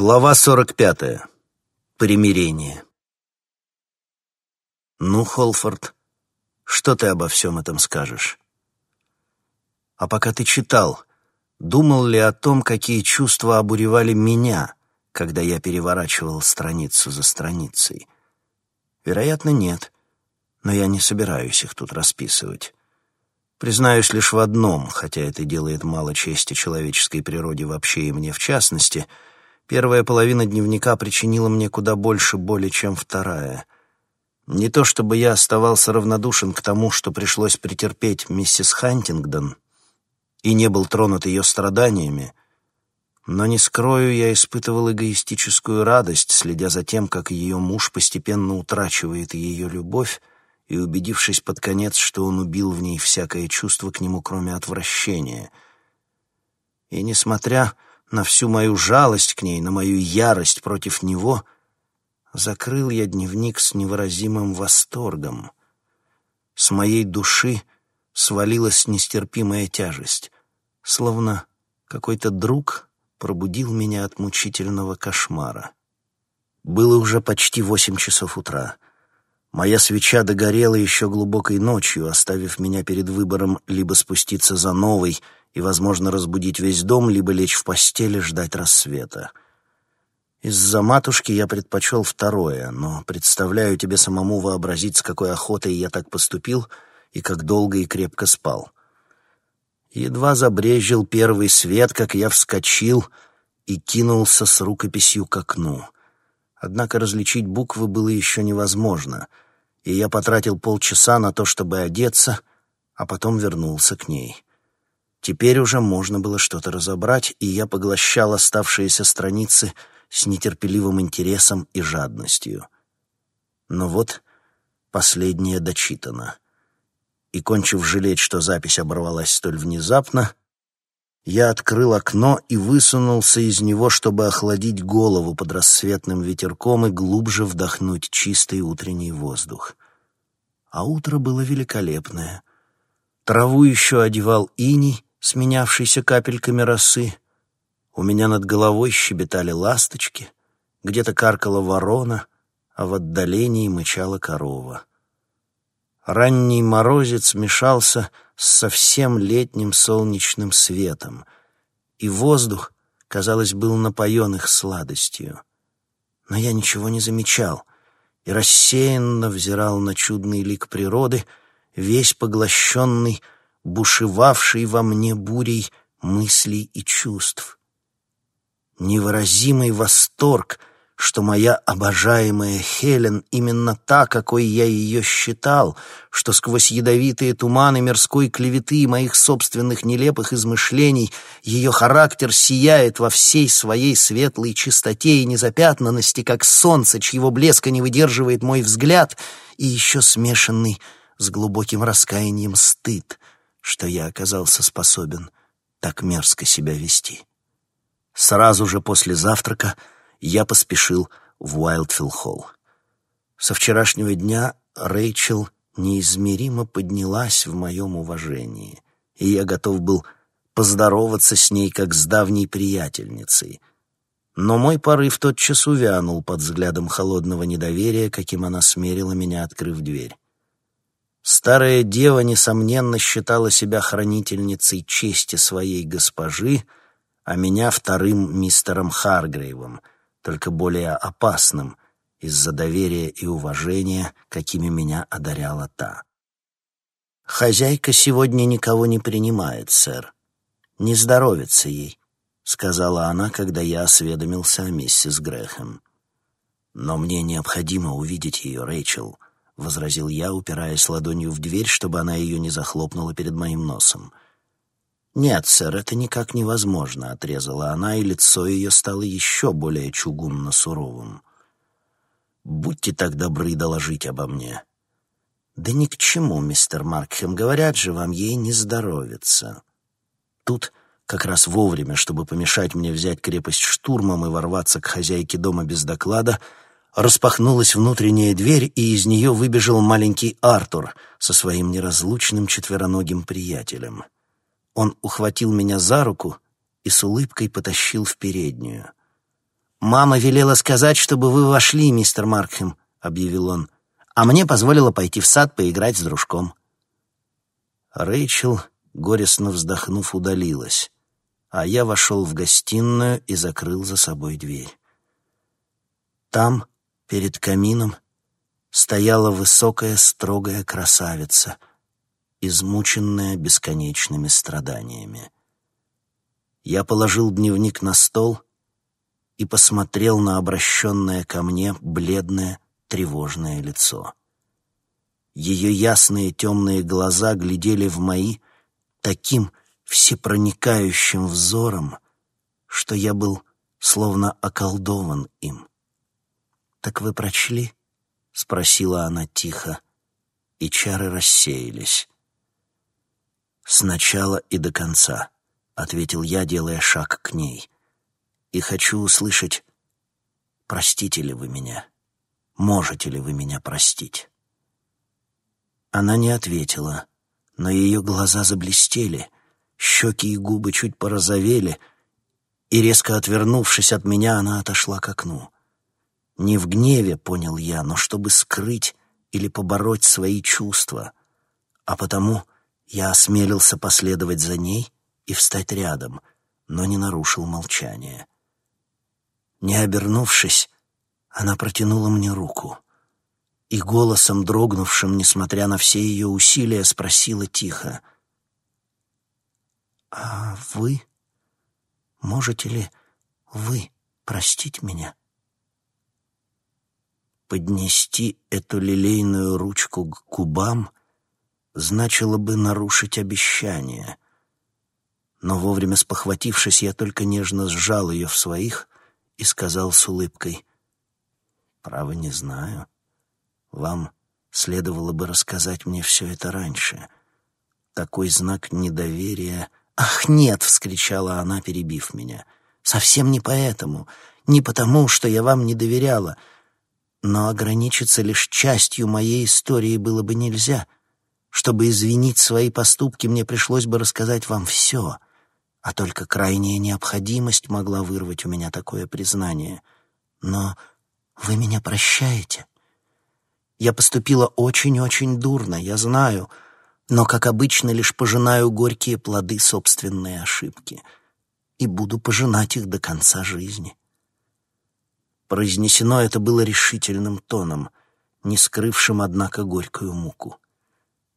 Глава 45. Примирение. Ну, Холфорд, что ты обо всем этом скажешь? А пока ты читал, думал ли о том, какие чувства обуревали меня, когда я переворачивал страницу за страницей? Вероятно, нет, но я не собираюсь их тут расписывать. Признаюсь лишь в одном, хотя это делает мало чести человеческой природе вообще и мне в частности — Первая половина дневника причинила мне куда больше боли, чем вторая. Не то чтобы я оставался равнодушен к тому, что пришлось претерпеть миссис Хантингдон, и не был тронут ее страданиями, но, не скрою, я испытывал эгоистическую радость, следя за тем, как ее муж постепенно утрачивает ее любовь, и убедившись под конец, что он убил в ней всякое чувство к нему, кроме отвращения. И, несмотря на всю мою жалость к ней, на мою ярость против него, закрыл я дневник с невыразимым восторгом. С моей души свалилась нестерпимая тяжесть, словно какой-то друг пробудил меня от мучительного кошмара. Было уже почти восемь часов утра. Моя свеча догорела еще глубокой ночью, оставив меня перед выбором либо спуститься за новой — и, возможно, разбудить весь дом, либо лечь в постели, ждать рассвета. Из-за матушки я предпочел второе, но представляю тебе самому вообразить, с какой охотой я так поступил и как долго и крепко спал. Едва забрежил первый свет, как я вскочил и кинулся с рукописью к окну. Однако различить буквы было еще невозможно, и я потратил полчаса на то, чтобы одеться, а потом вернулся к ней. Теперь уже можно было что-то разобрать, и я поглощал оставшиеся страницы с нетерпеливым интересом и жадностью. Но вот последнее дочитано. И, кончив жалеть, что запись оборвалась столь внезапно, я открыл окно и высунулся из него, чтобы охладить голову под рассветным ветерком и глубже вдохнуть чистый утренний воздух. А утро было великолепное. Траву еще одевал иней, сменявшийся капельками росы. У меня над головой щебетали ласточки, где-то каркала ворона, а в отдалении мычала корова. Ранний морозец мешался с совсем летним солнечным светом, и воздух, казалось, был напоен их сладостью. Но я ничего не замечал и рассеянно взирал на чудный лик природы, весь поглощенный бушевавшей во мне бурей мыслей и чувств. Невыразимый восторг, что моя обожаемая Хелен именно та, какой я ее считал, что сквозь ядовитые туманы мирской клеветы и моих собственных нелепых измышлений ее характер сияет во всей своей светлой чистоте и незапятнанности, как солнце, чьего блеска не выдерживает мой взгляд, и еще смешанный с глубоким раскаянием стыд — что я оказался способен так мерзко себя вести. Сразу же после завтрака я поспешил в Уайлдфилл-холл. Со вчерашнего дня Рэйчел неизмеримо поднялась в моем уважении, и я готов был поздороваться с ней как с давней приятельницей. Но мой порыв тотчас увянул под взглядом холодного недоверия, каким она смерила меня, открыв дверь. Старая дева, несомненно, считала себя хранительницей чести своей госпожи, а меня вторым мистером Харгрейвом, только более опасным из-за доверия и уважения, какими меня одаряла та. «Хозяйка сегодня никого не принимает, сэр. Не здоровится ей», — сказала она, когда я осведомился о миссис Грэхэм. «Но мне необходимо увидеть ее, Рэйчел», — возразил я, упираясь ладонью в дверь, чтобы она ее не захлопнула перед моим носом. «Нет, сэр, это никак невозможно», — отрезала она, и лицо ее стало еще более чугунно-суровым. «Будьте так добры доложить обо мне». «Да ни к чему, мистер Маркхем, говорят же, вам ей не здоровится». Тут, как раз вовремя, чтобы помешать мне взять крепость штурмом и ворваться к хозяйке дома без доклада, — Распахнулась внутренняя дверь, и из нее выбежал маленький Артур со своим неразлучным четвероногим приятелем. Он ухватил меня за руку и с улыбкой потащил в переднюю. «Мама велела сказать, чтобы вы вошли, мистер Маркхэм», — объявил он, «а мне позволила пойти в сад поиграть с дружком». Рэйчел, горестно вздохнув, удалилась, а я вошел в гостиную и закрыл за собой дверь. Там, перед камином, стояла высокая строгая красавица, измученная бесконечными страданиями. Я положил дневник на стол и посмотрел на обращенное ко мне бледное, тревожное лицо. Ее ясные темные глаза глядели в мои таким всепроникающим взором, что я был словно околдован им. «Так вы прочли?» — спросила она тихо, и чары рассеялись. «Сначала и до конца», — ответил я, делая шаг к ней. «И хочу услышать, простите ли вы меня? Можете ли вы меня простить?» Она не ответила, но ее глаза заблестели, щеки и губы чуть порозовели, и, резко отвернувшись от меня, она отошла к окну. Не в гневе, понял я, но чтобы скрыть или побороть свои чувства. А потому я осмелился последовать за ней и встать рядом, но не нарушил молчание. Не обернувшись, она протянула мне руку и голосом, дрогнувшим, несмотря на все ее усилия, спросила тихо. «А вы? Можете ли вы простить меня?» Поднести эту лилейную ручку к губам значило бы нарушить обещание. Но вовремя спохватившись, я только нежно сжал ее в своих и сказал с улыбкой, «Право не знаю. Вам следовало бы рассказать мне все это раньше. Такой знак недоверия...» «Ах, нет!» — вскричала она, перебив меня. «Совсем не поэтому. Не потому, что я вам не доверяла» но ограничиться лишь частью моей истории было бы нельзя. Чтобы извинить свои поступки, мне пришлось бы рассказать вам все, а только крайняя необходимость могла вырвать у меня такое признание. Но вы меня прощаете? Я поступила очень-очень дурно, я знаю, но, как обычно, лишь пожинаю горькие плоды собственной ошибки и буду пожинать их до конца жизни. Произнесено это было решительным тоном, не скрывшим, однако, горькую муку.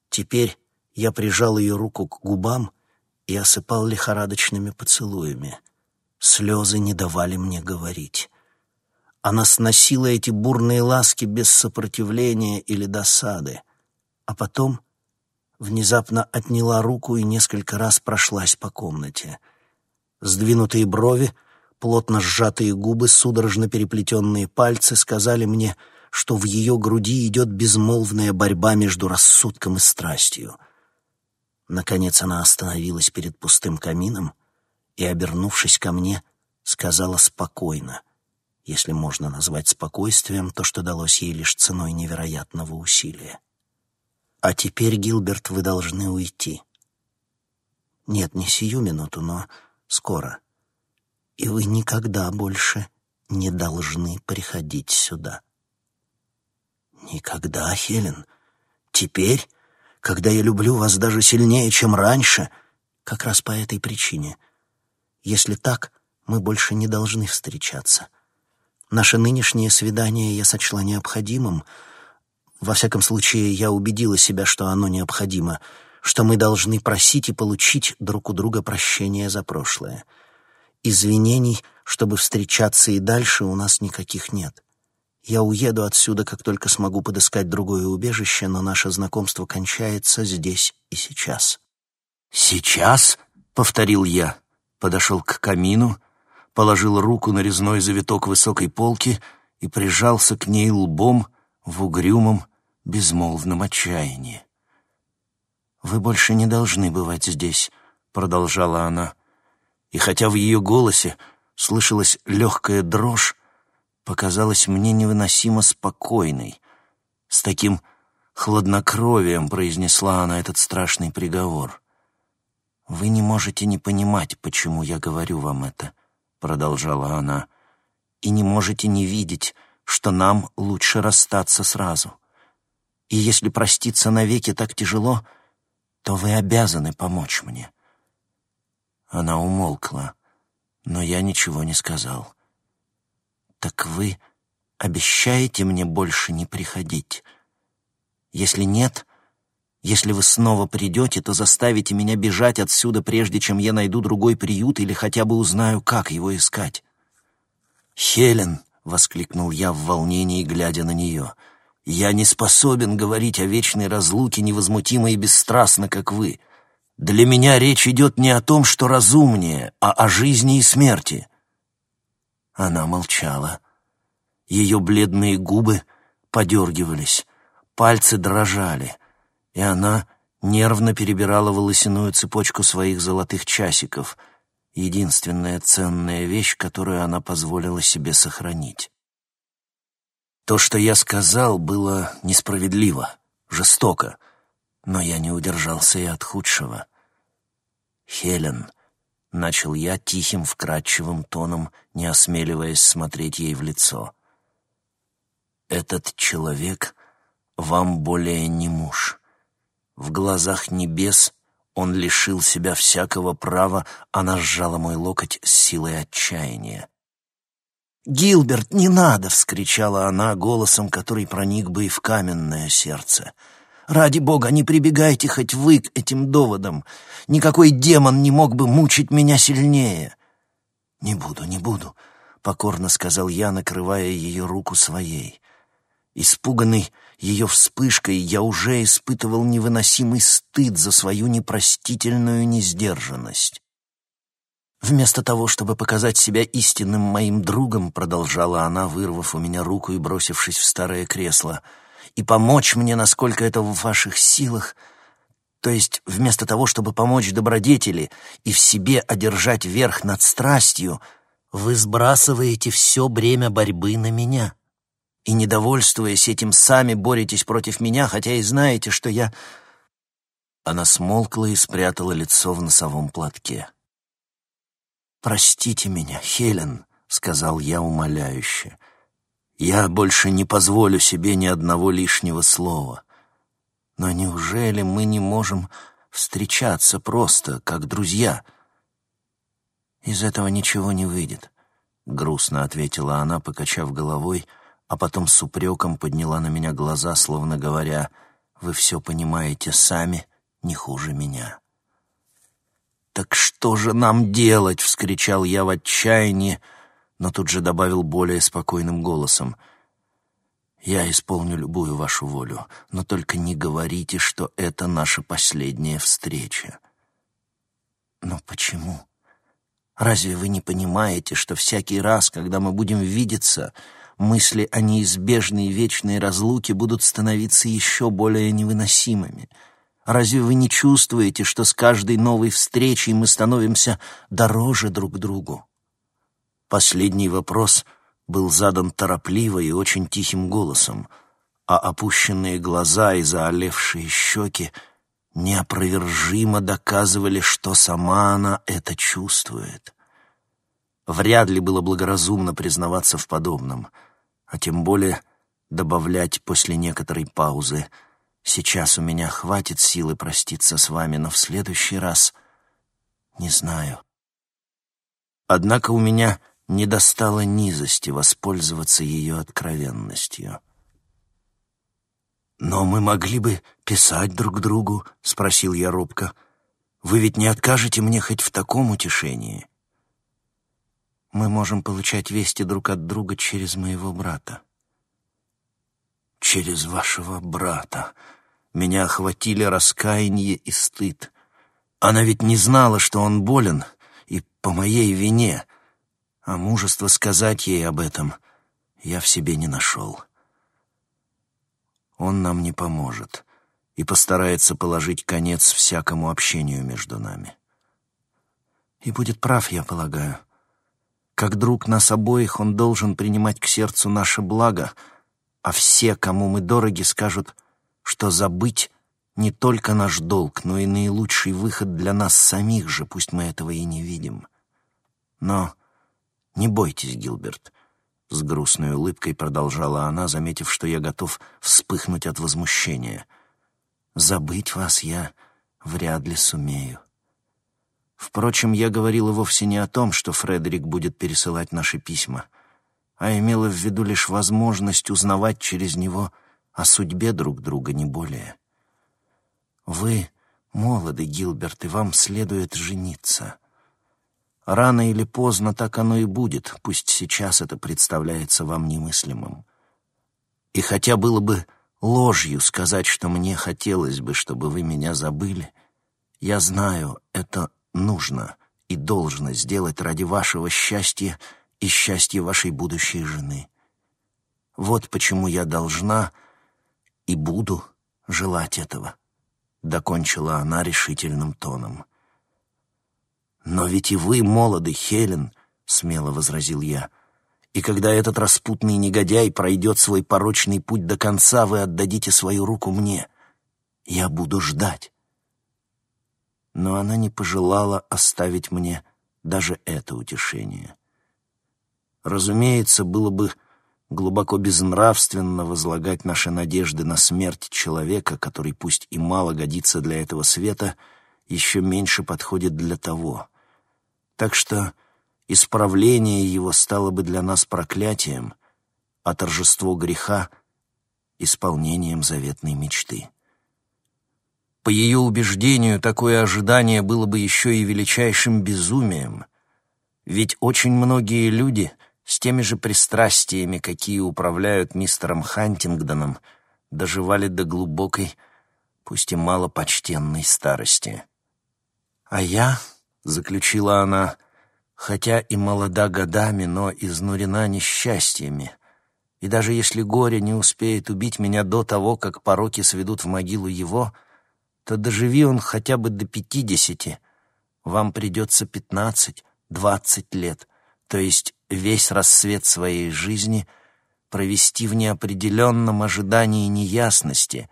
Теперь я прижал ее руку к губам и осыпал лихорадочными поцелуями. Слезы не давали мне говорить. Она сносила эти бурные ласки без сопротивления или досады, а потом внезапно отняла руку и несколько раз прошлась по комнате. Сдвинутые брови — Плотно сжатые губы, судорожно переплетенные пальцы сказали мне, что в ее груди идет безмолвная борьба между рассудком и страстью. Наконец она остановилась перед пустым камином и, обернувшись ко мне, сказала спокойно, если можно назвать спокойствием то, что далось ей лишь ценой невероятного усилия. «А теперь, Гилберт, вы должны уйти. Нет, не сию минуту, но скоро» и вы никогда больше не должны приходить сюда. Никогда, Хелен. Теперь, когда я люблю вас даже сильнее, чем раньше, как раз по этой причине. Если так, мы больше не должны встречаться. Наше нынешнее свидание я сочла необходимым. Во всяком случае, я убедила себя, что оно необходимо, что мы должны просить и получить друг у друга прощения за прошлое. Извинений, чтобы встречаться и дальше, у нас никаких нет. Я уеду отсюда, как только смогу подыскать другое убежище, но наше знакомство кончается здесь и сейчас». «Сейчас?» — повторил я. Подошел к камину, положил руку на резной завиток высокой полки и прижался к ней лбом в угрюмом, безмолвном отчаянии. «Вы больше не должны бывать здесь», — продолжала она и хотя в ее голосе слышалась легкая дрожь, показалась мне невыносимо спокойной. С таким хладнокровием произнесла она этот страшный приговор. «Вы не можете не понимать, почему я говорю вам это», — продолжала она. и не можете не видеть, что нам лучше расстаться сразу. И если проститься навеки так тяжело, то вы обязаны помочь мне». Она умолкла, но я ничего не сказал. «Так вы обещаете мне больше не приходить? Если нет, если вы снова придете, то заставите меня бежать отсюда, прежде чем я найду другой приют или хотя бы узнаю, как его искать». «Хелен!» — воскликнул я в волнении, глядя на нее. «Я не способен говорить о вечной разлуке невозмутимо и бесстрастно, как вы. Для меня речь идет не о том, что разумнее, а о жизни и смерти». Она молчала. Ее бледные губы подергивались, пальцы дрожали, и она нервно перебирала волосяную цепочку своих золотых часиков — единственная ценная вещь, которую она позволила себе сохранить. То, что я сказал, было несправедливо, жестоко, но я не удержался и от худшего. «Хелен», — начал я тихим, вкрадчивым тоном, не осмеливаясь смотреть ей в лицо. «Этот человек вам более не муж. В глазах небес он лишил себя всякого права, она сжала мой локоть с силой отчаяния. «Гилберт, не надо!» — вскричала она голосом, который проник бы и в каменное сердце. «Ради бога, не прибегайте хоть вы к этим доводам. Никакой демон не мог бы мучить меня сильнее». «Не буду, не буду», — покорно сказал я, накрывая ее руку своей. Испуганный ее вспышкой, я уже испытывал невыносимый стыд за свою непростительную несдержанность. Вместо того, чтобы показать себя истинным моим другом, продолжала она, вырвав у меня руку и бросившись в старое кресло, и помочь мне, насколько это в ваших силах, то есть вместо того, чтобы помочь добродетели и в себе одержать верх над страстью, вы сбрасываете все бремя борьбы на меня и, недовольствуясь этим, сами боретесь против меня, хотя и знаете, что я...» Она смолкла и спрятала лицо в носовом платке. «Простите меня, Хелен», — сказал я умоляюще. «Я больше не позволю себе ни одного лишнего слова. Но неужели мы не можем встречаться просто, как друзья?» «Из этого ничего не выйдет», — грустно ответила она, покачав головой, — а потом с упреком подняла на меня глаза, словно говоря, «Вы все понимаете сами, не хуже меня». «Так что же нам делать?» — вскричал я в отчаянии, но тут же добавил более спокойным голосом. «Я исполню любую вашу волю, но только не говорите, что это наша последняя встреча». «Но почему? Разве вы не понимаете, что всякий раз, когда мы будем видеться, мысли о неизбежной вечной разлуке будут становиться еще более невыносимыми. Разве вы не чувствуете, что с каждой новой встречей мы становимся дороже друг другу? Последний вопрос был задан торопливо и очень тихим голосом, а опущенные глаза и заолевшие щеки неопровержимо доказывали, что сама она это чувствует. Вряд ли было благоразумно признаваться в подобном — а тем более добавлять после некоторой паузы «Сейчас у меня хватит силы проститься с вами, но в следующий раз...» «Не знаю». Однако у меня не достало низости воспользоваться ее откровенностью. «Но мы могли бы писать друг другу?» — спросил я робко. «Вы ведь не откажете мне хоть в таком утешении?» мы можем получать вести друг от друга через моего брата. Через вашего брата. Меня охватили раскаяние и стыд. Она ведь не знала, что он болен, и по моей вине. А мужество сказать ей об этом я в себе не нашел. Он нам не поможет и постарается положить конец всякому общению между нами. И будет прав, я полагаю. Как друг нас обоих, он должен принимать к сердцу наше благо, а все, кому мы дороги, скажут, что забыть не только наш долг, но и наилучший выход для нас самих же, пусть мы этого и не видим. Но не бойтесь, Гилберт, с грустной улыбкой продолжала она, заметив, что я готов вспыхнуть от возмущения. «Забыть вас я вряд ли сумею». Впрочем, я говорила вовсе не о том, что Фредерик будет пересылать наши письма, а имела в виду лишь возможность узнавать через него о судьбе друг друга, не более. Вы молоды, Гилберт, и вам следует жениться. Рано или поздно так оно и будет, пусть сейчас это представляется вам немыслимым. И хотя было бы ложью сказать, что мне хотелось бы, чтобы вы меня забыли, я знаю, это нужно и должно сделать ради вашего счастья и счастья вашей будущей жены. Вот почему я должна и буду желать этого, — докончила она решительным тоном. «Но ведь и вы молоды, Хелен», — смело возразил я. «И когда этот распутный негодяй пройдет свой порочный путь до конца, вы отдадите свою руку мне. Я буду ждать». Но она не пожелала оставить мне даже это утешение. Разумеется, было бы глубоко безнравственно возлагать наши надежды на смерть человека, который пусть и мало годится для этого света, еще меньше подходит для того. Так что исправление его стало бы для нас проклятием, а торжество греха — исполнением заветной мечты. По ее убеждению, такое ожидание было бы еще и величайшим безумием, ведь очень многие люди с теми же пристрастиями, какие управляют мистером Хантингдоном, доживали до глубокой, пусть и малопочтенной старости. А я — заключила она, хотя и молода годами, но изнурена несчастьями. И даже если горе не успеет убить меня до того, как пороки сведут в могилу его, то доживи он хотя бы до пятидесяти, вам придется пятнадцать, двадцать лет, то есть весь рассвет своей жизни провести в неопределенном ожидании неясности,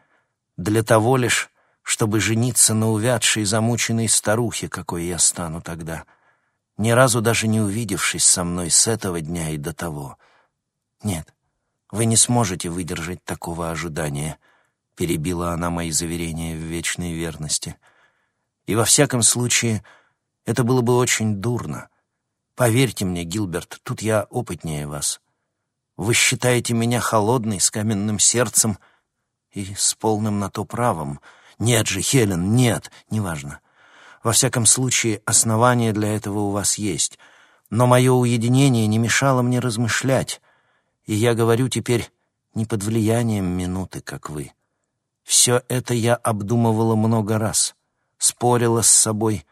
для того лишь, чтобы жениться на увядшей замученной старухе, какой я стану тогда, ни разу даже не увидевшись со мной с этого дня и до того. Нет, вы не сможете выдержать такого ожидания, перебила она мои заверения в вечной верности. И во всяком случае, это было бы очень дурно. Поверьте мне, Гилберт, тут я опытнее вас. Вы считаете меня холодной, с каменным сердцем и с полным на то правом — «Нет же, Хелен, нет, неважно. Во всяком случае, основания для этого у вас есть. Но мое уединение не мешало мне размышлять, и я говорю теперь не под влиянием минуты, как вы. Все это я обдумывала много раз, спорила с собой,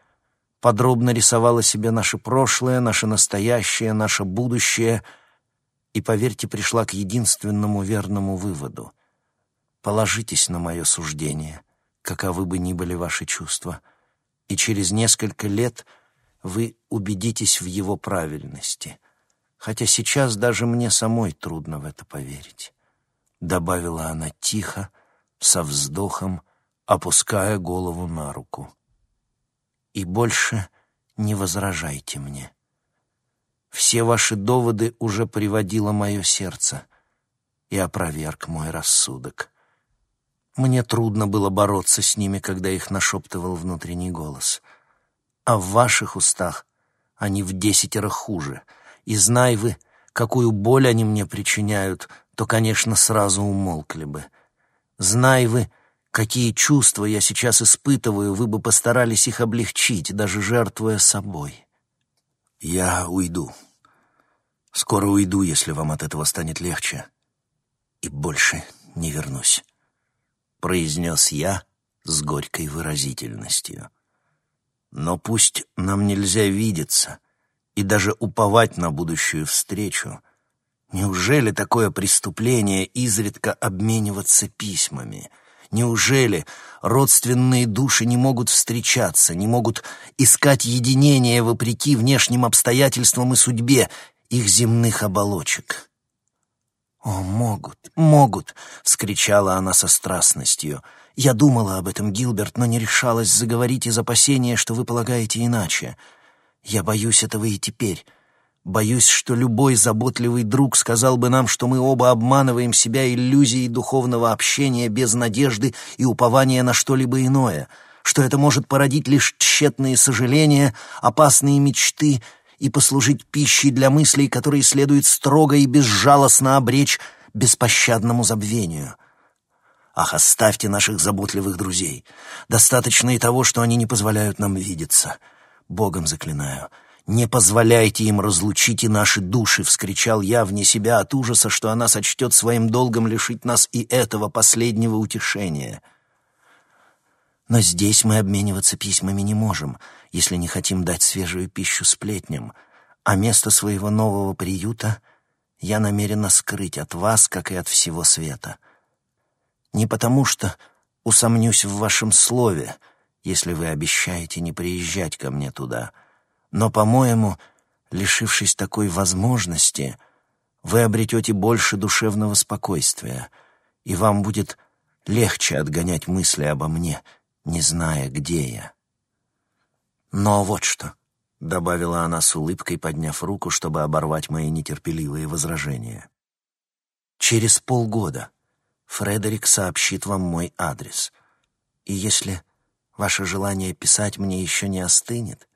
подробно рисовала себе наше прошлое, наше настоящее, наше будущее и, поверьте, пришла к единственному верному выводу. Положитесь на мое суждение — каковы бы ни были ваши чувства, и через несколько лет вы убедитесь в его правильности, хотя сейчас даже мне самой трудно в это поверить», — добавила она тихо, со вздохом, опуская голову на руку. «И больше не возражайте мне. Все ваши доводы уже приводило мое сердце и опроверг мой рассудок». Мне трудно было бороться с ними, когда их нашептывал внутренний голос. А в ваших устах они в десятеро хуже. И знай вы, какую боль они мне причиняют, то, конечно, сразу умолкли бы. Знай вы, какие чувства я сейчас испытываю, вы бы постарались их облегчить, даже жертвуя собой. Я уйду. Скоро уйду, если вам от этого станет легче. И больше не вернусь. — произнес я с горькой выразительностью. «Но пусть нам нельзя видеться и даже уповать на будущую встречу. Неужели такое преступление изредка обмениваться письмами?» Неужели родственные души не могут встречаться, не могут искать единения вопреки внешним обстоятельствам и судьбе их земных оболочек? «О, могут, могут!» — вскричала она со страстностью. «Я думала об этом, Гилберт, но не решалась заговорить из опасения, что вы полагаете иначе. Я боюсь этого и теперь. Боюсь, что любой заботливый друг сказал бы нам, что мы оба обманываем себя иллюзией духовного общения без надежды и упования на что-либо иное, что это может породить лишь тщетные сожаления, опасные мечты и послужить пищей для мыслей, которые следует строго и безжалостно обречь беспощадному забвению. Ах, оставьте наших заботливых друзей. Достаточно и того, что они не позволяют нам видеться. Богом заклинаю, не позволяйте им разлучить и наши души, вскричал я вне себя от ужаса, что она сочтет своим долгом лишить нас и этого последнего утешения. Но здесь мы обмениваться письмами не можем, если не хотим дать свежую пищу сплетням, а место своего нового приюта я намерена скрыть от вас, как и от всего света. Не потому что усомнюсь в вашем слове, если вы обещаете не приезжать ко мне туда, но, по-моему, лишившись такой возможности, вы обретете больше душевного спокойствия, и вам будет легче отгонять мысли обо мне, не зная, где я. Но вот что. — добавила она с улыбкой, подняв руку, чтобы оборвать мои нетерпеливые возражения. «Через полгода Фредерик сообщит вам мой адрес. И если ваше желание писать мне еще не остынет,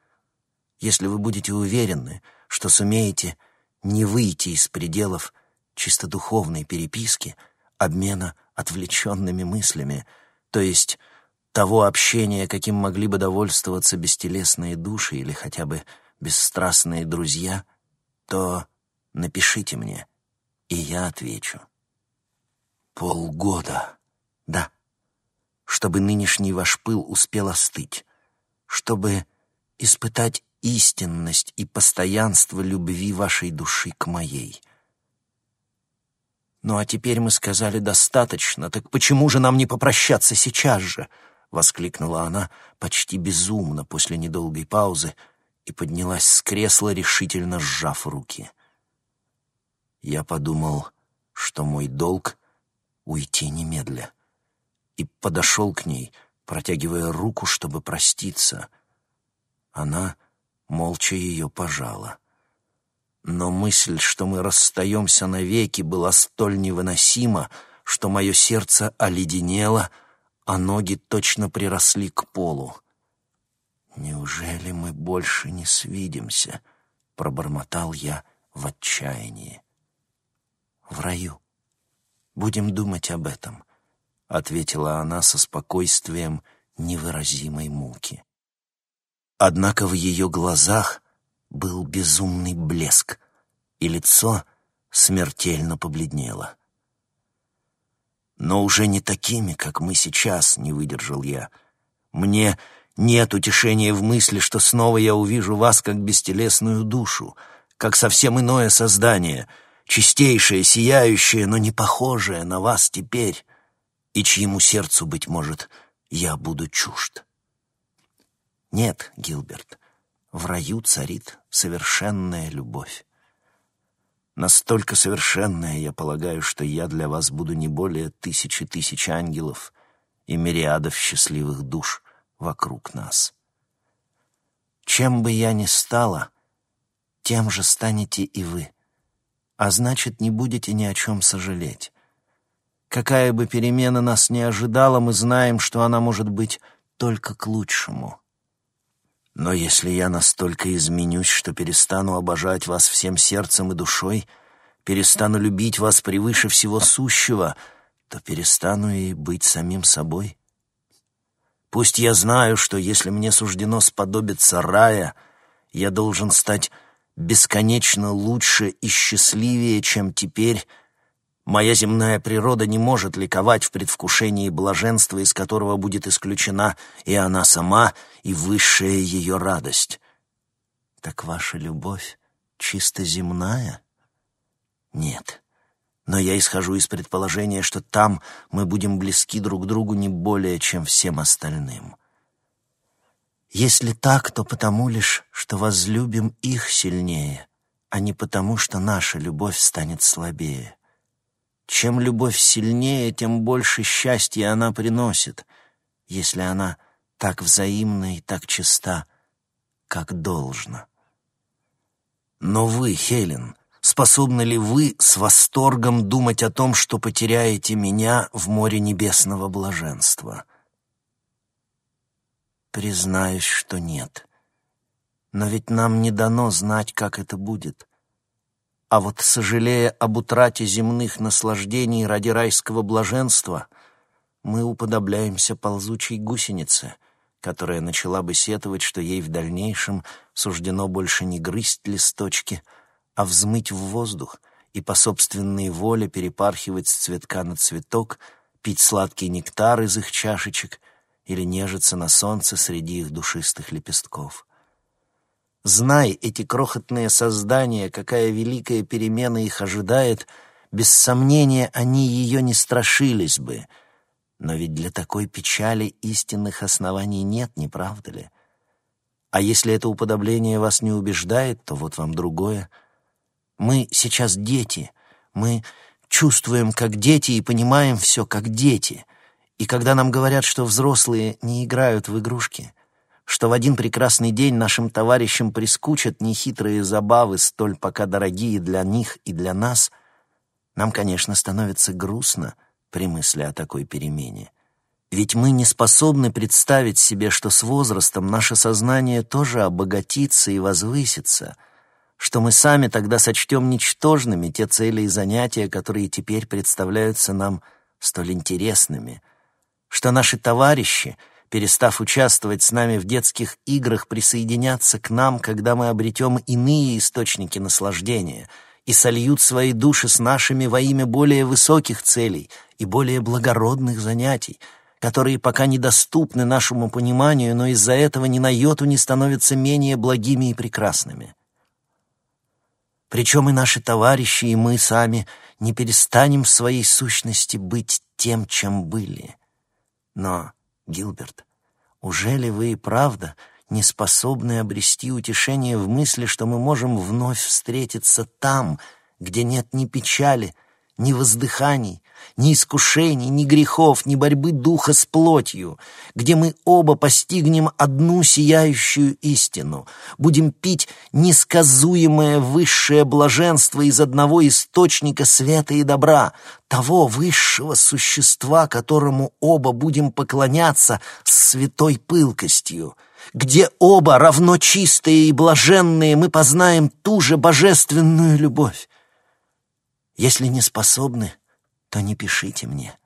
если вы будете уверены, что сумеете не выйти из пределов чисто духовной переписки, обмена отвлеченными мыслями, то есть того общения, каким могли бы довольствоваться бестелесные души или хотя бы бесстрастные друзья, то напишите мне, и я отвечу. Полгода. Да. Чтобы нынешний ваш пыл успел остыть. Чтобы испытать истинность и постоянство любви вашей души к моей. Ну а теперь мы сказали достаточно, так почему же нам не попрощаться сейчас же? — воскликнула она почти безумно после недолгой паузы и поднялась с кресла, решительно сжав руки. Я подумал, что мой долг — уйти немедля, и подошел к ней, протягивая руку, чтобы проститься. Она молча ее пожала. Но мысль, что мы расстаемся навеки, была столь невыносима, что мое сердце оледенело — а ноги точно приросли к полу. «Неужели мы больше не свидимся?» — пробормотал я в отчаянии. «В раю. Будем думать об этом», — ответила она со спокойствием невыразимой муки. Однако в ее глазах был безумный блеск, и лицо смертельно побледнело но уже не такими, как мы сейчас, не выдержал я. Мне нет утешения в мысли, что снова я увижу вас как бестелесную душу, как совсем иное создание, чистейшее, сияющее, но не похожее на вас теперь, и чьему сердцу, быть может, я буду чужд. Нет, Гилберт, в раю царит совершенная любовь. Настолько совершенная, я полагаю, что я для вас буду не более тысячи тысяч ангелов и мириадов счастливых душ вокруг нас. Чем бы я ни стала, тем же станете и вы, а значит, не будете ни о чем сожалеть. Какая бы перемена нас ни ожидала, мы знаем, что она может быть только к лучшему. Но если я настолько изменюсь, что перестану обожать вас всем сердцем и душой, перестану любить вас превыше всего сущего, то перестану и быть самим собой. Пусть я знаю, что если мне суждено сподобиться рая, я должен стать бесконечно лучше и счастливее, чем теперь, Моя земная природа не может ликовать в предвкушении блаженства, из которого будет исключена и она сама, и высшая ее радость. Так ваша любовь чисто земная? Нет. Но я исхожу из предположения, что там мы будем близки друг другу не более, чем всем остальным. Если так, то потому лишь, что возлюбим их сильнее, а не потому, что наша любовь станет слабее. Чем любовь сильнее, тем больше счастья она приносит, если она так взаимна и так чиста, как должно. Но вы, Хелен, способны ли вы с восторгом думать о том, что потеряете меня в море небесного блаженства? Признаюсь, что нет. Но ведь нам не дано знать, как это будет. А вот, сожалея об утрате земных наслаждений ради райского блаженства, мы уподобляемся ползучей гусенице, которая начала бы сетовать, что ей в дальнейшем суждено больше не грызть листочки, а взмыть в воздух и по собственной воле перепархивать с цветка на цветок, пить сладкий нектар из их чашечек или нежиться на солнце среди их душистых лепестков. Знай эти крохотные создания, какая великая перемена их ожидает, без сомнения они ее не страшились бы. Но ведь для такой печали истинных оснований нет, не правда ли? А если это уподобление вас не убеждает, то вот вам другое. Мы сейчас дети, мы чувствуем как дети и понимаем все как дети. И когда нам говорят, что взрослые не играют в игрушки — что в один прекрасный день нашим товарищам прискучат нехитрые забавы, столь пока дорогие для них и для нас, нам, конечно, становится грустно при мысли о такой перемене. Ведь мы не способны представить себе, что с возрастом наше сознание тоже обогатится и возвысится, что мы сами тогда сочтем ничтожными те цели и занятия, которые теперь представляются нам столь интересными, что наши товарищи — перестав участвовать с нами в детских играх, присоединятся к нам, когда мы обретем иные источники наслаждения и сольют свои души с нашими во имя более высоких целей и более благородных занятий, которые пока недоступны нашему пониманию, но из-за этого ни на йоту не становятся менее благими и прекрасными. Причем и наши товарищи, и мы сами не перестанем в своей сущности быть тем, чем были. Но Гилберт, уже ли вы и правда не способны обрести утешение в мысли, что мы можем вновь встретиться там, где нет ни печали, ни воздыханий, ни искушений, ни грехов, ни борьбы духа с плотью, где мы оба постигнем одну сияющую истину, будем пить несказуемое высшее блаженство из одного источника света и добра, того высшего существа, которому оба будем поклоняться с святой пылкостью, где оба равно чистые и блаженные мы познаем ту же божественную любовь. Если не способны, то не пишите мне.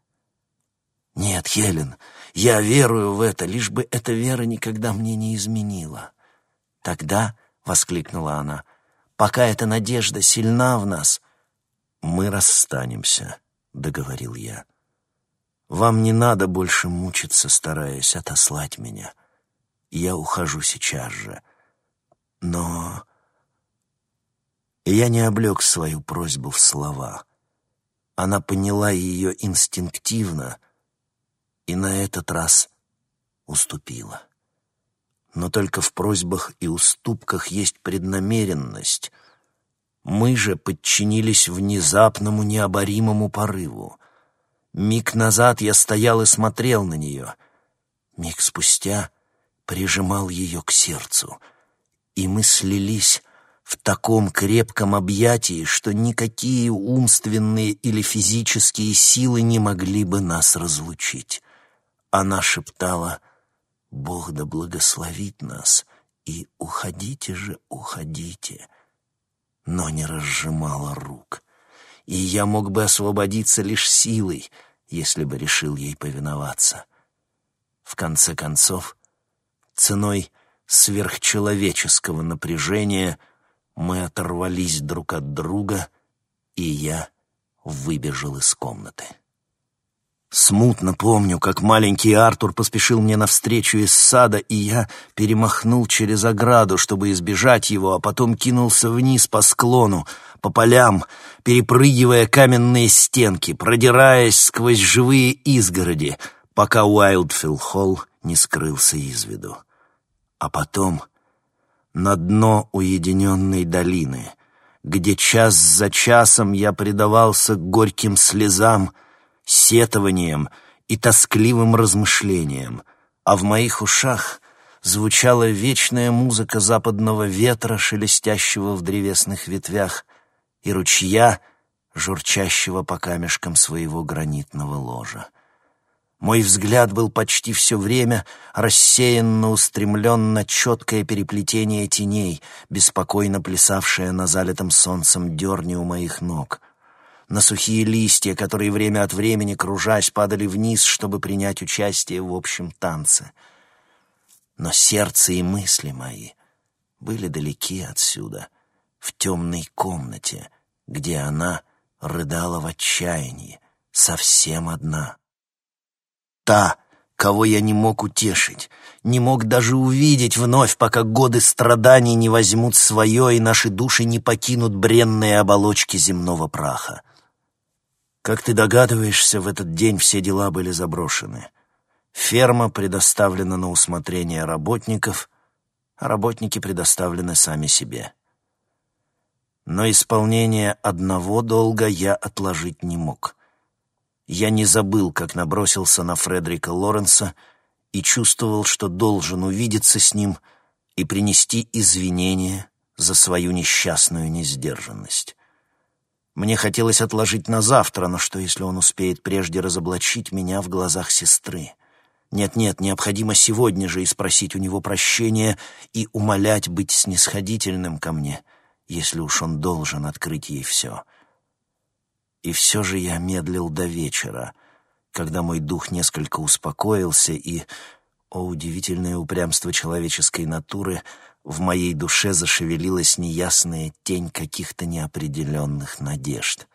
Нет, Хелен, я верую в это, лишь бы эта вера никогда мне не изменила. Тогда, — воскликнула она, — пока эта надежда сильна в нас, мы расстанемся, — договорил я. Вам не надо больше мучиться, стараясь отослать меня. Я ухожу сейчас же. Но я не облег свою просьбу в слова — она поняла ее инстинктивно и на этот раз уступила. Но только в просьбах и уступках есть преднамеренность. Мы же подчинились внезапному необоримому порыву. Миг назад я стоял и смотрел на нее. Миг спустя прижимал ее к сердцу. И мы слились в таком крепком объятии, что никакие умственные или физические силы не могли бы нас разлучить. Она шептала «Бог да благословит нас, и уходите же, уходите», но не разжимала рук. И я мог бы освободиться лишь силой, если бы решил ей повиноваться. В конце концов, ценой сверхчеловеческого напряжения — мы оторвались друг от друга, и я выбежал из комнаты. Смутно помню, как маленький Артур поспешил мне навстречу из сада, и я перемахнул через ограду, чтобы избежать его, а потом кинулся вниз по склону, по полям, перепрыгивая каменные стенки, продираясь сквозь живые изгороди, пока Уайлдфилл-Холл не скрылся из виду. А потом на дно уединенной долины, где час за часом я предавался горьким слезам, сетованиям и тоскливым размышлениям, а в моих ушах звучала вечная музыка западного ветра, шелестящего в древесных ветвях, и ручья, журчащего по камешкам своего гранитного ложа. Мой взгляд был почти все время рассеянно устремлен на четкое переплетение теней, беспокойно плясавшее на залитом солнцем дерне у моих ног, на сухие листья, которые время от времени, кружась, падали вниз, чтобы принять участие в общем танце. Но сердце и мысли мои были далеки отсюда, в темной комнате, где она рыдала в отчаянии, совсем одна та, кого я не мог утешить, не мог даже увидеть вновь, пока годы страданий не возьмут свое и наши души не покинут бренные оболочки земного праха. Как ты догадываешься, в этот день все дела были заброшены. Ферма предоставлена на усмотрение работников, а работники предоставлены сами себе. Но исполнение одного долга я отложить не мог. Я не забыл, как набросился на Фредерика Лоренса и чувствовал, что должен увидеться с ним и принести извинения за свою несчастную несдержанность. Мне хотелось отложить на завтра, но что, если он успеет прежде разоблачить меня в глазах сестры? Нет-нет, необходимо сегодня же и спросить у него прощения и умолять быть снисходительным ко мне, если уж он должен открыть ей все — и все же я медлил до вечера, когда мой дух несколько успокоился, и, о удивительное упрямство человеческой натуры, в моей душе зашевелилась неясная тень каких-то неопределенных надежд.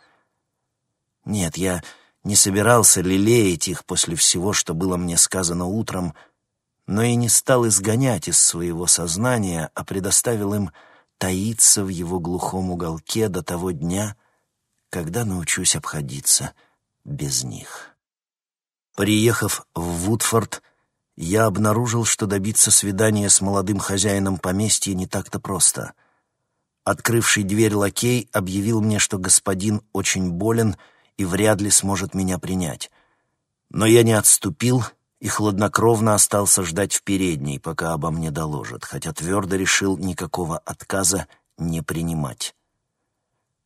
Нет, я не собирался лелеять их после всего, что было мне сказано утром, но и не стал изгонять из своего сознания, а предоставил им таиться в его глухом уголке до того дня, когда научусь обходиться без них. Приехав в Вудфорд, я обнаружил, что добиться свидания с молодым хозяином поместья не так-то просто. Открывший дверь лакей объявил мне, что господин очень болен и вряд ли сможет меня принять. Но я не отступил и хладнокровно остался ждать в передней, пока обо мне доложат, хотя твердо решил никакого отказа не принимать.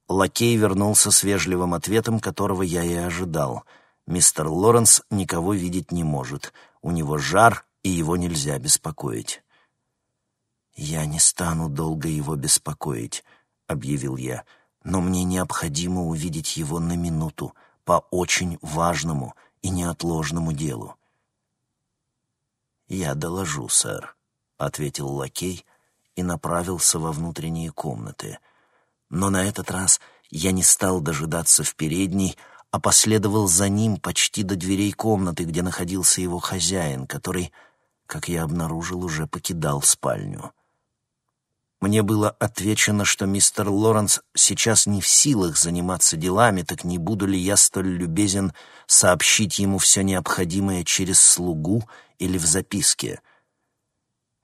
Лакей вернулся с вежливым ответом, которого я и ожидал. Мистер Лоренс никого видеть не может. У него жар, и его нельзя беспокоить. «Я не стану долго его беспокоить», — объявил я, «но мне необходимо увидеть его на минуту по очень важному и неотложному делу». «Я доложу, сэр», — ответил лакей и направился во внутренние комнаты — но на этот раз я не стал дожидаться в передней, а последовал за ним почти до дверей комнаты, где находился его хозяин, который, как я обнаружил, уже покидал спальню. Мне было отвечено, что мистер Лоренс сейчас не в силах заниматься делами, так не буду ли я столь любезен сообщить ему все необходимое через слугу или в записке.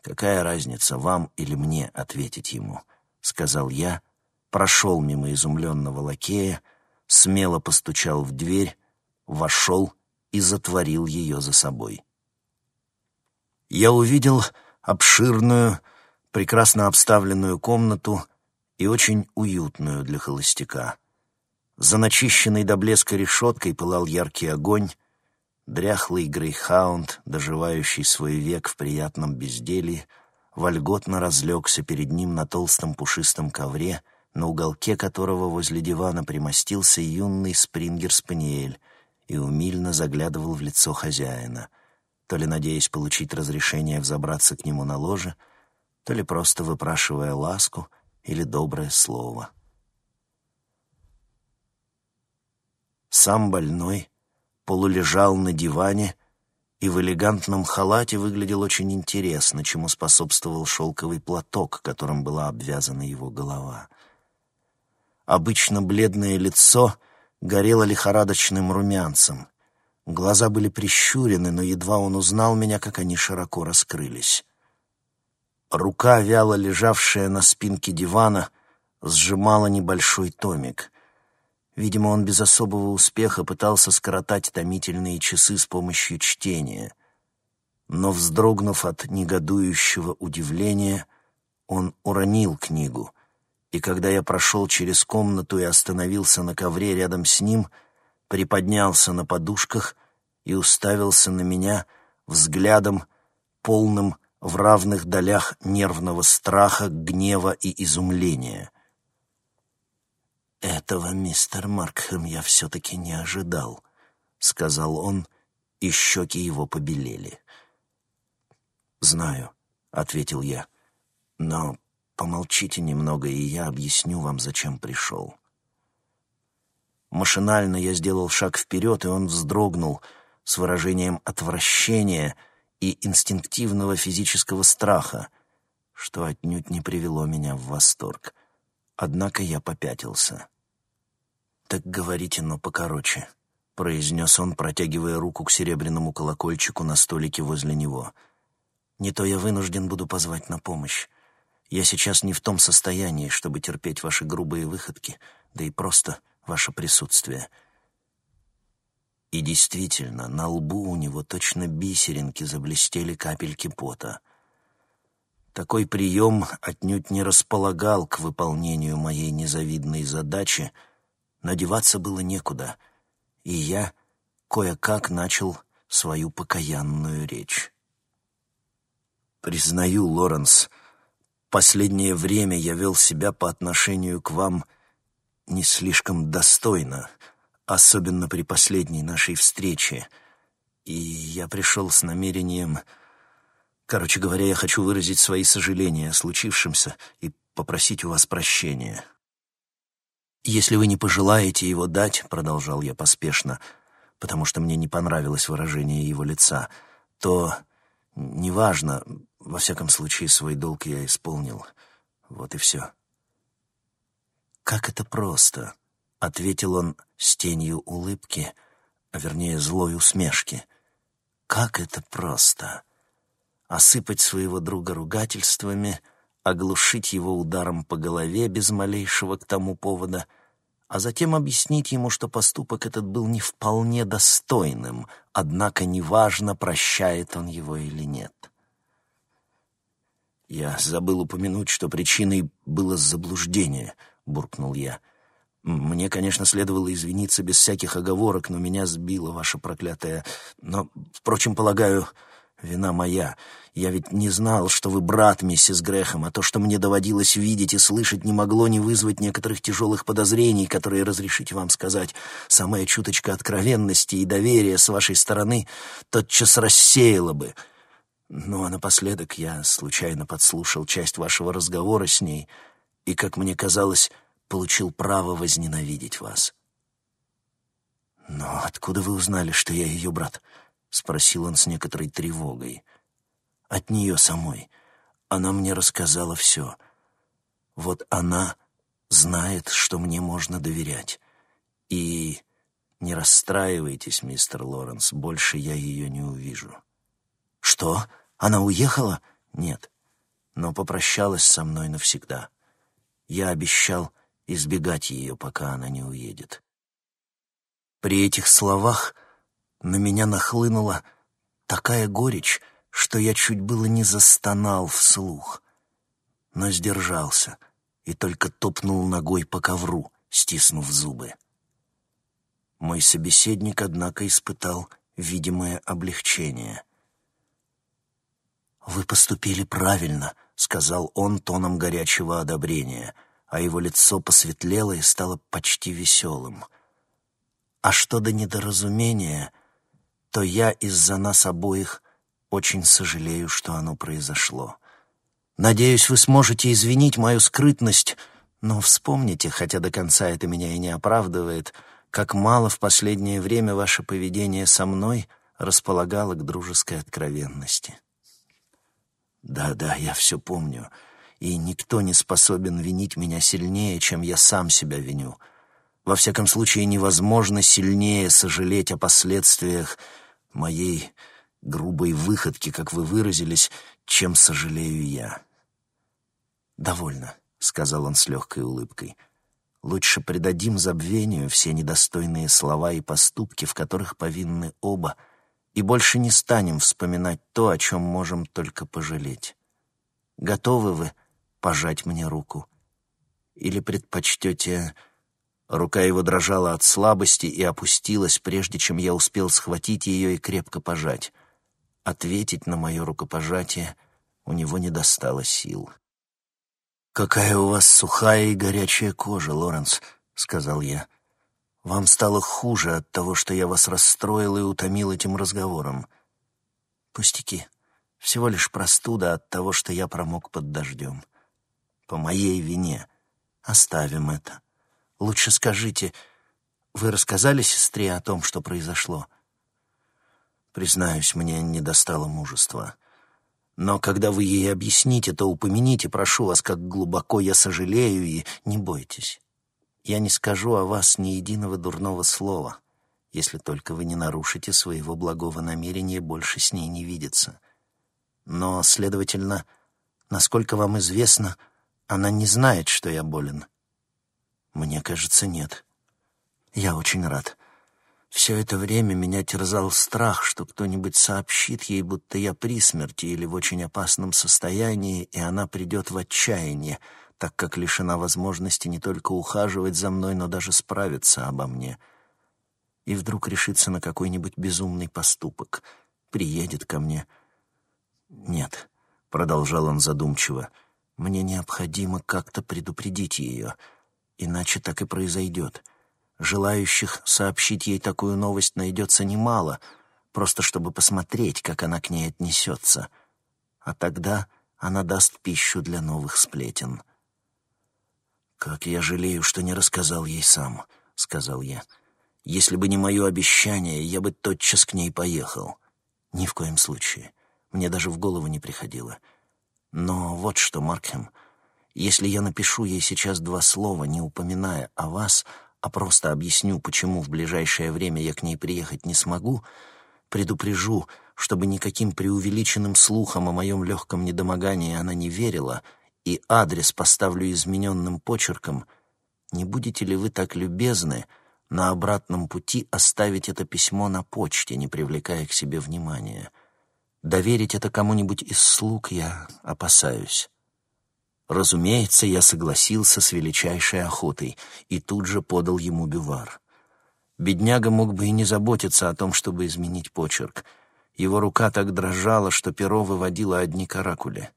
«Какая разница, вам или мне ответить ему?» — сказал я, прошел мимо изумленного лакея, смело постучал в дверь, вошел и затворил ее за собой. Я увидел обширную, прекрасно обставленную комнату и очень уютную для холостяка. За начищенной до блеска решеткой пылал яркий огонь, дряхлый грейхаунд, доживающий свой век в приятном безделье, вольготно разлегся перед ним на толстом пушистом ковре — на уголке которого возле дивана примостился юный спрингер-спаниель и умильно заглядывал в лицо хозяина, то ли надеясь получить разрешение взобраться к нему на ложе, то ли просто выпрашивая ласку или доброе слово. Сам больной полулежал на диване и в элегантном халате выглядел очень интересно, чему способствовал шелковый платок, которым была обвязана его голова — Обычно бледное лицо горело лихорадочным румянцем. Глаза были прищурены, но едва он узнал меня, как они широко раскрылись. Рука, вяло лежавшая на спинке дивана, сжимала небольшой томик. Видимо, он без особого успеха пытался скоротать томительные часы с помощью чтения. но, вздрогнув от негодующего удивления, он уронил книгу, и когда я прошел через комнату и остановился на ковре рядом с ним, приподнялся на подушках и уставился на меня взглядом, полным в равных долях нервного страха, гнева и изумления. «Этого, мистер Маркхэм, я все-таки не ожидал», — сказал он, и щеки его побелели. «Знаю», — ответил я, — «но помолчите немного, и я объясню вам, зачем пришел». Машинально я сделал шаг вперед, и он вздрогнул с выражением отвращения — и инстинктивного физического страха, что отнюдь не привело меня в восторг. Однако я попятился. «Так говорите, но покороче», — произнес он, протягивая руку к серебряному колокольчику на столике возле него. «Не то я вынужден буду позвать на помощь. Я сейчас не в том состоянии, чтобы терпеть ваши грубые выходки, да и просто ваше присутствие». И действительно, на лбу у него точно бисеринки заблестели капельки пота. Такой прием отнюдь не располагал к выполнению моей незавидной задачи, но деваться было некуда, и я кое-как начал свою покаянную речь. «Признаю, Лоренс, последнее время я вел себя по отношению к вам не слишком достойно», особенно при последней нашей встрече. И я пришел с намерением... Короче говоря, я хочу выразить свои сожаления о случившемся и попросить у вас прощения. «Если вы не пожелаете его дать», — продолжал я поспешно, потому что мне не понравилось выражение его лица, то неважно, во всяком случае, свой долг я исполнил. Вот и все. Как это просто ответил он с тенью улыбки, а вернее злой усмешки. Как это просто! Осыпать своего друга ругательствами, оглушить его ударом по голове без малейшего к тому повода, а затем объяснить ему, что поступок этот был не вполне достойным, однако неважно, прощает он его или нет. «Я забыл упомянуть, что причиной было заблуждение», — буркнул я — мне, конечно, следовало извиниться без всяких оговорок, но меня сбила ваша проклятая... Но, впрочем, полагаю, вина моя. Я ведь не знал, что вы брат миссис Грэхэм, а то, что мне доводилось видеть и слышать, не могло не вызвать некоторых тяжелых подозрений, которые, разрешите вам сказать, самая чуточка откровенности и доверия с вашей стороны тотчас рассеяла бы. Ну, а напоследок я случайно подслушал часть вашего разговора с ней, и, как мне казалось, получил право возненавидеть вас. «Но откуда вы узнали, что я ее брат?» — спросил он с некоторой тревогой. «От нее самой. Она мне рассказала все. Вот она знает, что мне можно доверять. И не расстраивайтесь, мистер Лоренс, больше я ее не увижу». «Что? Она уехала?» «Нет, но попрощалась со мной навсегда. Я обещал избегать ее, пока она не уедет. При этих словах на меня нахлынула такая горечь, что я чуть было не застонал вслух, но сдержался и только топнул ногой по ковру, стиснув зубы. Мой собеседник, однако, испытал видимое облегчение. «Вы поступили правильно», — сказал он тоном горячего одобрения — а его лицо посветлело и стало почти веселым. А что до недоразумения, то я из-за нас обоих очень сожалею, что оно произошло. Надеюсь, вы сможете извинить мою скрытность, но вспомните, хотя до конца это меня и не оправдывает, как мало в последнее время ваше поведение со мной располагало к дружеской откровенности. Да-да, я все помню — и никто не способен винить меня сильнее, чем я сам себя виню. Во всяком случае, невозможно сильнее сожалеть о последствиях моей грубой выходки, как вы выразились, чем сожалею я. «Довольно», — сказал он с легкой улыбкой. «Лучше предадим забвению все недостойные слова и поступки, в которых повинны оба, и больше не станем вспоминать то, о чем можем только пожалеть. Готовы вы пожать мне руку? Или предпочтете... Рука его дрожала от слабости и опустилась, прежде чем я успел схватить ее и крепко пожать. Ответить на мое рукопожатие у него не достало сил. «Какая у вас сухая и горячая кожа, Лоренс», — сказал я. «Вам стало хуже от того, что я вас расстроил и утомил этим разговором. Пустяки. Всего лишь простуда от того, что я промок под дождем. По моей вине. Оставим это». Лучше скажите, вы рассказали сестре о том, что произошло? Признаюсь, мне не достало мужества. Но когда вы ей объясните, то упомяните, прошу вас, как глубоко я сожалею, и не бойтесь. Я не скажу о вас ни единого дурного слова, если только вы не нарушите своего благого намерения больше с ней не видеться. Но, следовательно, насколько вам известно, она не знает, что я болен. Мне кажется, нет. Я очень рад. Все это время меня терзал страх, что кто-нибудь сообщит ей, будто я при смерти или в очень опасном состоянии, и она придет в отчаяние, так как лишена возможности не только ухаживать за мной, но даже справиться обо мне. И вдруг решится на какой-нибудь безумный поступок, приедет ко мне. «Нет», — продолжал он задумчиво, — «мне необходимо как-то предупредить ее». Иначе так и произойдет. Желающих сообщить ей такую новость найдется немало, просто чтобы посмотреть, как она к ней отнесется. А тогда она даст пищу для новых сплетен. «Как я жалею, что не рассказал ей сам», — сказал я. «Если бы не мое обещание, я бы тотчас к ней поехал. Ни в коем случае. Мне даже в голову не приходило. Но вот что, Маркхэм, если я напишу ей сейчас два слова, не упоминая о вас, а просто объясню, почему в ближайшее время я к ней приехать не смогу, предупрежу, чтобы никаким преувеличенным слухом о моем легком недомогании она не верила, и адрес поставлю измененным почерком, не будете ли вы так любезны на обратном пути оставить это письмо на почте, не привлекая к себе внимания? Доверить это кому-нибудь из слуг я опасаюсь. Разумеется, я согласился с величайшей охотой и тут же подал ему бивар. Бедняга мог бы и не заботиться о том, чтобы изменить почерк. Его рука так дрожала, что перо выводило одни каракули.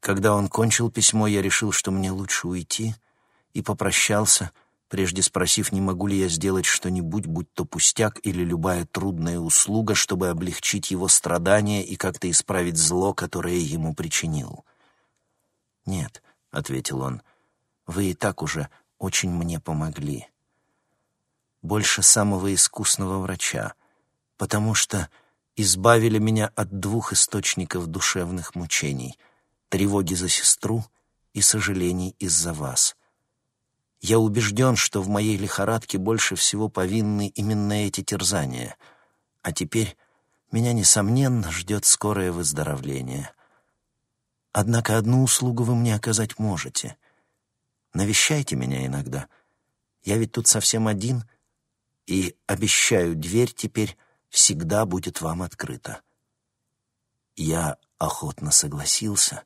Когда он кончил письмо, я решил, что мне лучше уйти, и попрощался, прежде спросив, не могу ли я сделать что-нибудь, будь то пустяк или любая трудная услуга, чтобы облегчить его страдания и как-то исправить зло, которое ему причинил. «Нет», — ответил он, — «вы и так уже очень мне помогли. Больше самого искусного врача, потому что избавили меня от двух источников душевных мучений — тревоги за сестру и сожалений из-за вас. Я убежден, что в моей лихорадке больше всего повинны именно эти терзания, а теперь меня, несомненно, ждет скорое выздоровление». Однако одну услугу вы мне оказать можете. Навещайте меня иногда. Я ведь тут совсем один, и, обещаю, дверь теперь всегда будет вам открыта». Я охотно согласился,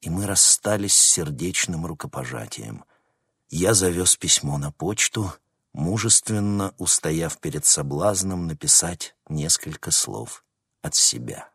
и мы расстались с сердечным рукопожатием. Я завез письмо на почту, мужественно устояв перед соблазном написать несколько слов от себя.